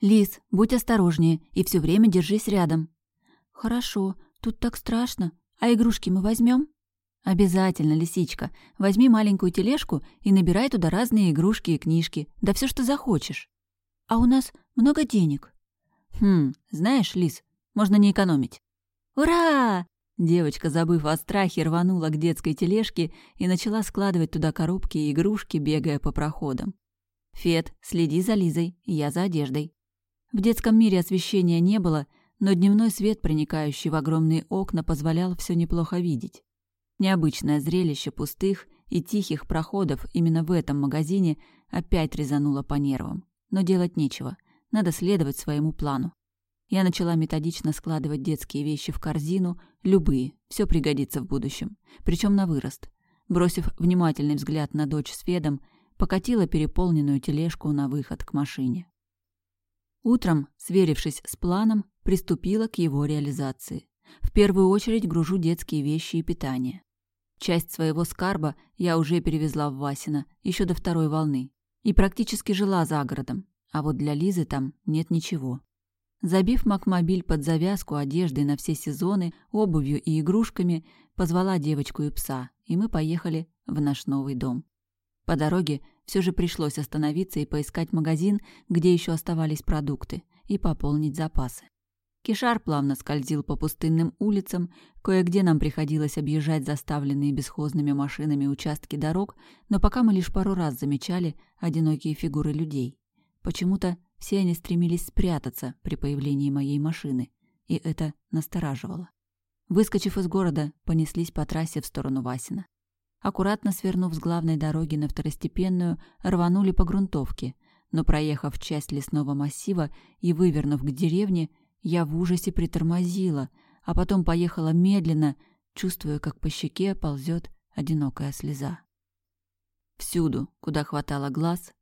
«Лис, будь осторожнее и все время держись рядом». «Хорошо, тут так страшно. А игрушки мы возьмем? «Обязательно, лисичка. Возьми маленькую тележку и набирай туда разные игрушки и книжки, да все, что захочешь». «А у нас много денег». «Хм, знаешь, лис, можно не экономить». «Ура!» Девочка, забыв о страхе, рванула к детской тележке и начала складывать туда коробки и игрушки, бегая по проходам. «Фет, следи за Лизой, я за одеждой». В детском мире освещения не было, но дневной свет, проникающий в огромные окна, позволял все неплохо видеть. Необычное зрелище пустых и тихих проходов именно в этом магазине опять резануло по нервам. Но делать нечего, надо следовать своему плану. Я начала методично складывать детские вещи в корзину, любые, все пригодится в будущем, причем на вырост. Бросив внимательный взгляд на дочь с Федом, покатила переполненную тележку на выход к машине. Утром, сверившись с планом, приступила к его реализации. В первую очередь гружу детские вещи и питание. Часть своего скарба я уже перевезла в Васино еще до второй волны и практически жила за городом, а вот для Лизы там нет ничего. Забив Макмобиль под завязку одеждой на все сезоны, обувью и игрушками, позвала девочку и пса, и мы поехали в наш новый дом. По дороге все же пришлось остановиться и поискать магазин, где еще оставались продукты, и пополнить запасы. Кишар плавно скользил по пустынным улицам, кое-где нам приходилось объезжать заставленные бесхозными машинами участки дорог, но пока мы лишь пару раз замечали одинокие фигуры людей. Почему-то все они стремились спрятаться при появлении моей машины, и это настораживало. Выскочив из города, понеслись по трассе в сторону Васина. Аккуратно свернув с главной дороги на второстепенную, рванули по грунтовке, но проехав часть лесного массива и вывернув к деревне, я в ужасе притормозила, а потом поехала медленно, чувствуя, как по щеке ползет одинокая слеза. Всюду, куда хватало глаз,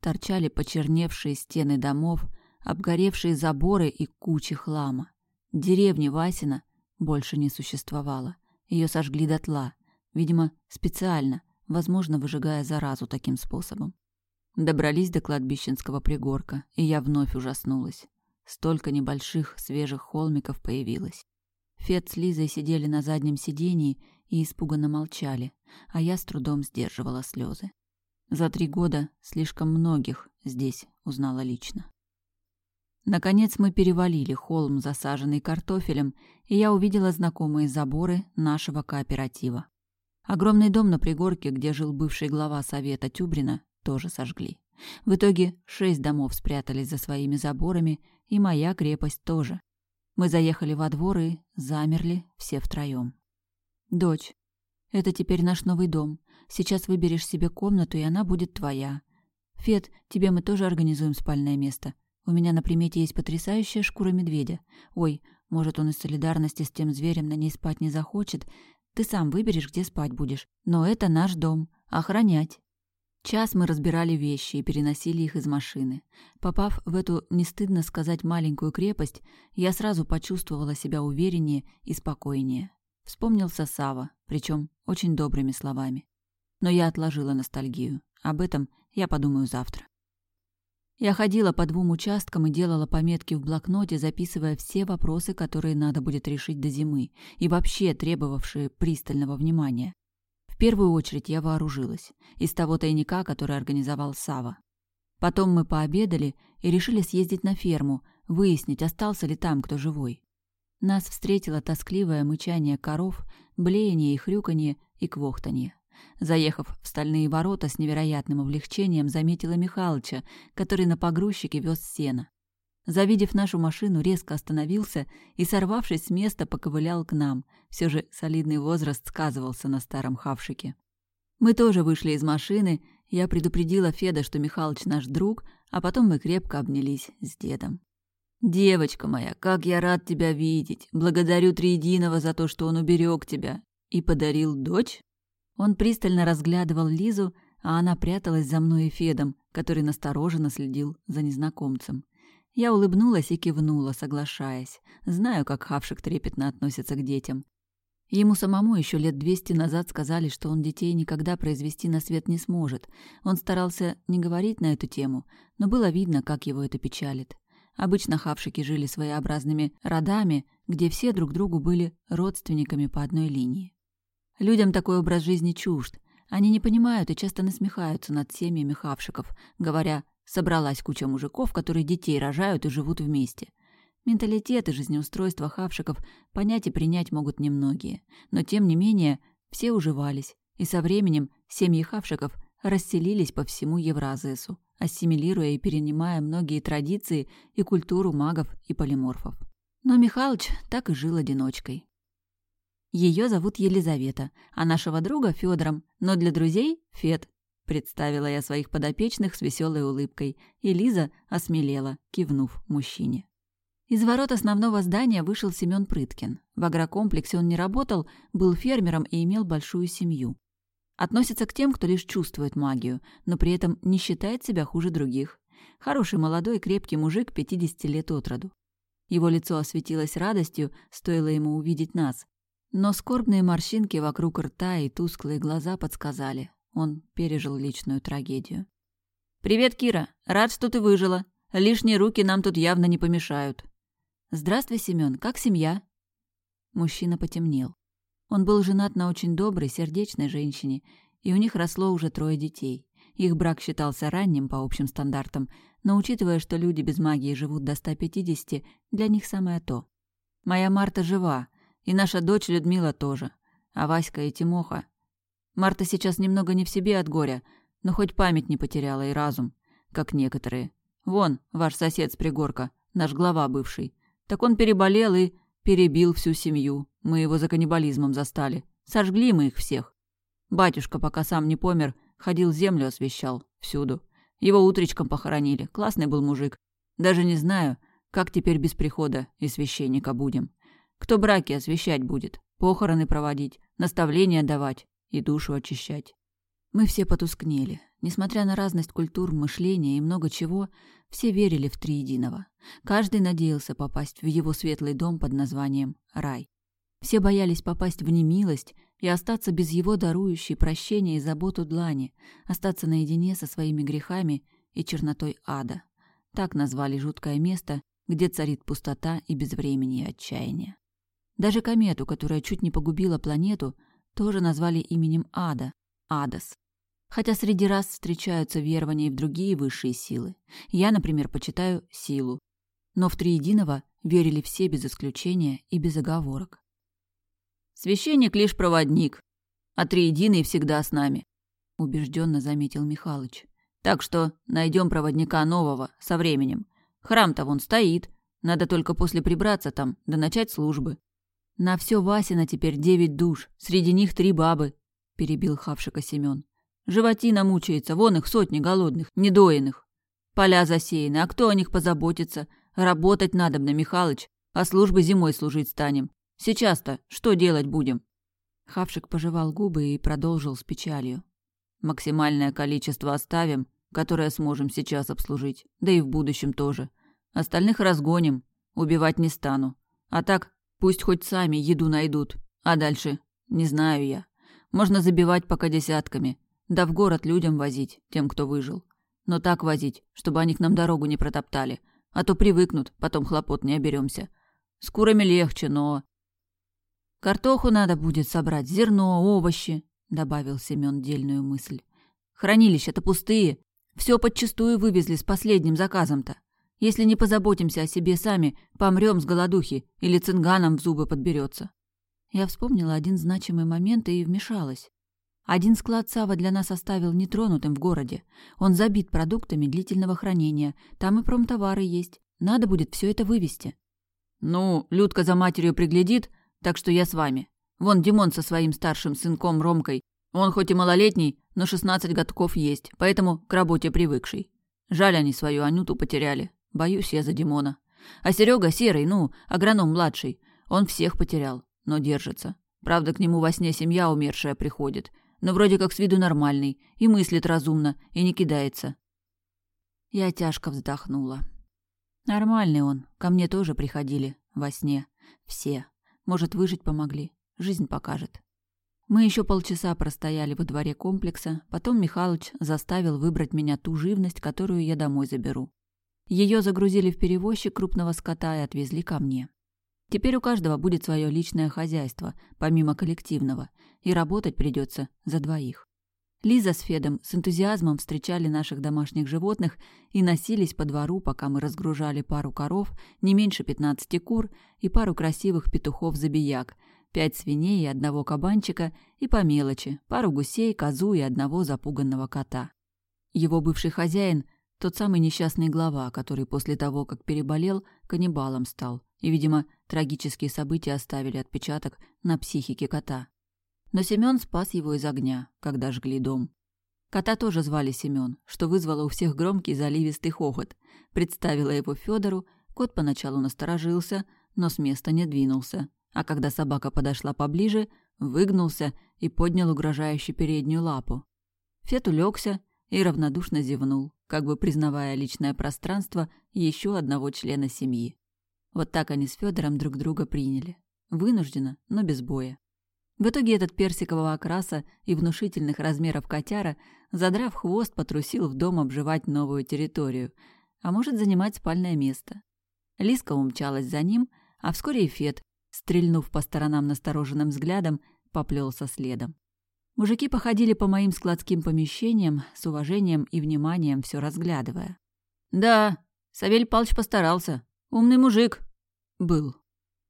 торчали почерневшие стены домов, обгоревшие заборы и кучи хлама. Деревни Васина больше не существовало. Ее сожгли дотла — Видимо, специально, возможно, выжигая заразу таким способом. Добрались до кладбищенского пригорка, и я вновь ужаснулась. Столько небольших, свежих холмиков появилось. Фет с Лизой сидели на заднем сидении и испуганно молчали, а я с трудом сдерживала слезы. За три года слишком многих здесь узнала лично. Наконец мы перевалили холм, засаженный картофелем, и я увидела знакомые заборы нашего кооператива. Огромный дом на пригорке, где жил бывший глава совета Тюбрина, тоже сожгли. В итоге шесть домов спрятались за своими заборами, и моя крепость тоже. Мы заехали во двор и замерли все втроем. «Дочь, это теперь наш новый дом. Сейчас выберешь себе комнату, и она будет твоя. Фет, тебе мы тоже организуем спальное место. У меня на примете есть потрясающая шкура медведя. Ой, может, он из солидарности с тем зверем на ней спать не захочет, ты сам выберешь, где спать будешь. Но это наш дом. Охранять. Час мы разбирали вещи и переносили их из машины. Попав в эту, не стыдно сказать, маленькую крепость, я сразу почувствовала себя увереннее и спокойнее. Вспомнился Сава, причем очень добрыми словами. Но я отложила ностальгию. Об этом я подумаю завтра. Я ходила по двум участкам и делала пометки в блокноте, записывая все вопросы, которые надо будет решить до зимы, и вообще требовавшие пристального внимания. В первую очередь я вооружилась. Из того тайника, который организовал Сава. Потом мы пообедали и решили съездить на ферму, выяснить, остался ли там кто живой. Нас встретило тоскливое мычание коров, блеяние и хрюканье и квохтанье. Заехав в стальные ворота с невероятным облегчением, заметила Михалыча, который на погрузчике вез сено. Завидев нашу машину, резко остановился и, сорвавшись с места, поковылял к нам. Все же солидный возраст сказывался на старом хавшике. Мы тоже вышли из машины, я предупредила Феда, что Михалыч наш друг, а потом мы крепко обнялись с дедом. «Девочка моя, как я рад тебя видеть! Благодарю Триединого за то, что он уберег тебя и подарил дочь?» Он пристально разглядывал Лизу, а она пряталась за мной и Федом, который настороженно следил за незнакомцем. Я улыбнулась и кивнула, соглашаясь. Знаю, как Хавшик трепетно относится к детям. Ему самому еще лет двести назад сказали, что он детей никогда произвести на свет не сможет. Он старался не говорить на эту тему, но было видно, как его это печалит. Обычно хавшики жили своеобразными родами, где все друг другу были родственниками по одной линии. Людям такой образ жизни чужд. Они не понимают и часто насмехаются над семьями хавшиков, говоря «собралась куча мужиков, которые детей рожают и живут вместе». Менталитет и жизнеустройство хавшиков понять и принять могут немногие, но тем не менее все уживались, и со временем семьи хавшиков расселились по всему Евразесу, ассимилируя и перенимая многие традиции и культуру магов и полиморфов. Но Михалыч так и жил одиночкой. Ее зовут Елизавета, а нашего друга Федором, но для друзей — Фед. Представила я своих подопечных с веселой улыбкой, и Лиза осмелела, кивнув мужчине. Из ворот основного здания вышел Семён Прыткин. В агрокомплексе он не работал, был фермером и имел большую семью. Относится к тем, кто лишь чувствует магию, но при этом не считает себя хуже других. Хороший молодой крепкий мужик 50 лет от роду. Его лицо осветилось радостью, стоило ему увидеть нас. Но скорбные морщинки вокруг рта и тусклые глаза подсказали. Он пережил личную трагедию. «Привет, Кира! Рад, что ты выжила. Лишние руки нам тут явно не помешают». «Здравствуй, Семён. Как семья?» Мужчина потемнел. Он был женат на очень доброй, сердечной женщине, и у них росло уже трое детей. Их брак считался ранним по общим стандартам, но учитывая, что люди без магии живут до 150, для них самое то. Моя Марта жива, и наша дочь Людмила тоже, а Васька и Тимоха. Марта сейчас немного не в себе от горя, но хоть память не потеряла и разум, как некоторые. Вон, ваш сосед с пригорка, наш глава бывший. Так он переболел и перебил всю семью. Мы его за каннибализмом застали. Сожгли мы их всех. Батюшка, пока сам не помер, ходил землю освещал. Всюду. Его утречком похоронили. Классный был мужик. Даже не знаю, как теперь без прихода и священника будем. Кто браки освещать будет, похороны проводить, наставления давать и душу очищать. Мы все потускнели. Несмотря на разность культур, мышления и много чего, все верили в Триединого. Каждый надеялся попасть в его светлый дом под названием «Рай». Все боялись попасть в немилость и остаться без его дарующей прощения и заботу длани, остаться наедине со своими грехами и чернотой ада. Так назвали жуткое место, где царит пустота и безвремение и отчаяние. Даже комету, которая чуть не погубила планету, тоже назвали именем ада – Адас. Хотя среди раз встречаются верования и в другие высшие силы. Я, например, почитаю силу. Но в Триединого верили все без исключения и без оговорок. Священник лишь проводник, а триединый всегда с нами, убежденно заметил Михалыч. Так что найдем проводника нового со временем. Храм-то вон стоит, надо только после прибраться там, да начать службы. На все Васина теперь девять душ, среди них три бабы, перебил хавшика Семен. Животина мучается, вон их сотни голодных, недоиных. Поля засеяны, а кто о них позаботится? Работать надо, на Михалыч, а службы зимой служить станем. Сейчас-то что делать будем?» Хавшик пожевал губы и продолжил с печалью. «Максимальное количество оставим, которое сможем сейчас обслужить, да и в будущем тоже. Остальных разгоним, убивать не стану. А так, пусть хоть сами еду найдут. А дальше, не знаю я. Можно забивать пока десятками, да в город людям возить, тем, кто выжил. Но так возить, чтобы они к нам дорогу не протоптали, а то привыкнут, потом хлопот не оберемся. С курами легче, но Картоху надо будет собрать, зерно, овощи, добавил Семён дельную мысль. Хранилища-то пустые, все подчистую вывезли с последним заказом-то. Если не позаботимся о себе сами, помрем с голодухи или цинганом в зубы подберется. Я вспомнила один значимый момент и вмешалась. Один склад Сава для нас оставил нетронутым в городе. Он забит продуктами длительного хранения. Там и промтовары есть. Надо будет все это вывести. Ну, Людка за матерью приглядит, так что я с вами. Вон Димон со своим старшим сынком Ромкой. Он хоть и малолетний, но 16 годков есть, поэтому к работе привыкший. Жаль, они свою Анюту потеряли. Боюсь я за Димона. А Серега серый, ну, агроном младший. Он всех потерял, но держится. Правда, к нему во сне семья умершая приходит. Но вроде как с виду нормальный, и мыслит разумно, и не кидается. Я тяжко вздохнула. Нормальный он, ко мне тоже приходили во сне. Все. Может, выжить помогли. Жизнь покажет. Мы еще полчаса простояли во дворе комплекса, потом Михалыч заставил выбрать меня ту живность, которую я домой заберу. Ее загрузили в перевозчик крупного скота и отвезли ко мне. Теперь у каждого будет свое личное хозяйство, помимо коллективного, и работать придется за двоих. Лиза с Федом с энтузиазмом встречали наших домашних животных и носились по двору, пока мы разгружали пару коров, не меньше 15 кур и пару красивых петухов-забияк, пять свиней и одного кабанчика и по мелочи, пару гусей, козу и одного запуганного кота. Его бывший хозяин – тот самый несчастный глава, который после того, как переболел, каннибалом стал, и, видимо, трагические события оставили отпечаток на психике кота. Но Семён спас его из огня, когда жгли дом. Кота тоже звали Семён, что вызвало у всех громкий заливистый хохот. Представила его Федору, кот поначалу насторожился, но с места не двинулся. А когда собака подошла поближе, выгнулся и поднял угрожающе переднюю лапу. Фет улегся и равнодушно зевнул, как бы признавая личное пространство еще одного члена семьи. Вот так они с Федором друг друга приняли. Вынужденно, но без боя. В итоге этот персикового окраса и внушительных размеров котяра, задрав хвост, потрусил в дом обживать новую территорию, а может занимать спальное место. Лиска умчалась за ним, а вскоре и Фет, стрельнув по сторонам настороженным взглядом, поплелся следом. Мужики походили по моим складским помещениям, с уважением и вниманием все разглядывая. «Да, Савель Палыч постарался. Умный мужик». «Был».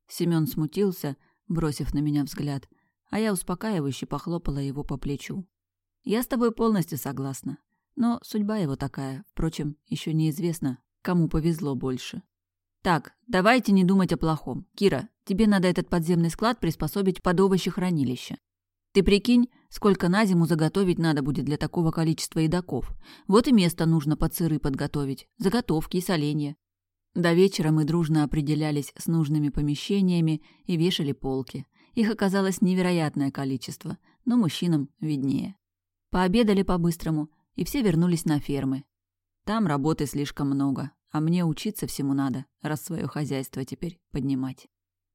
Семён смутился, бросив на меня взгляд, а я успокаивающе похлопала его по плечу. «Я с тобой полностью согласна. Но судьба его такая. Впрочем, еще неизвестно, кому повезло больше. Так, давайте не думать о плохом. Кира, тебе надо этот подземный склад приспособить под овощехранилище. Ты прикинь, сколько на зиму заготовить надо будет для такого количества едоков. Вот и место нужно под сыры подготовить, заготовки и соленья. До вечера мы дружно определялись с нужными помещениями и вешали полки. Их оказалось невероятное количество, но мужчинам виднее. Пообедали по-быстрому, и все вернулись на фермы. Там работы слишком много, а мне учиться всему надо, раз свое хозяйство теперь поднимать.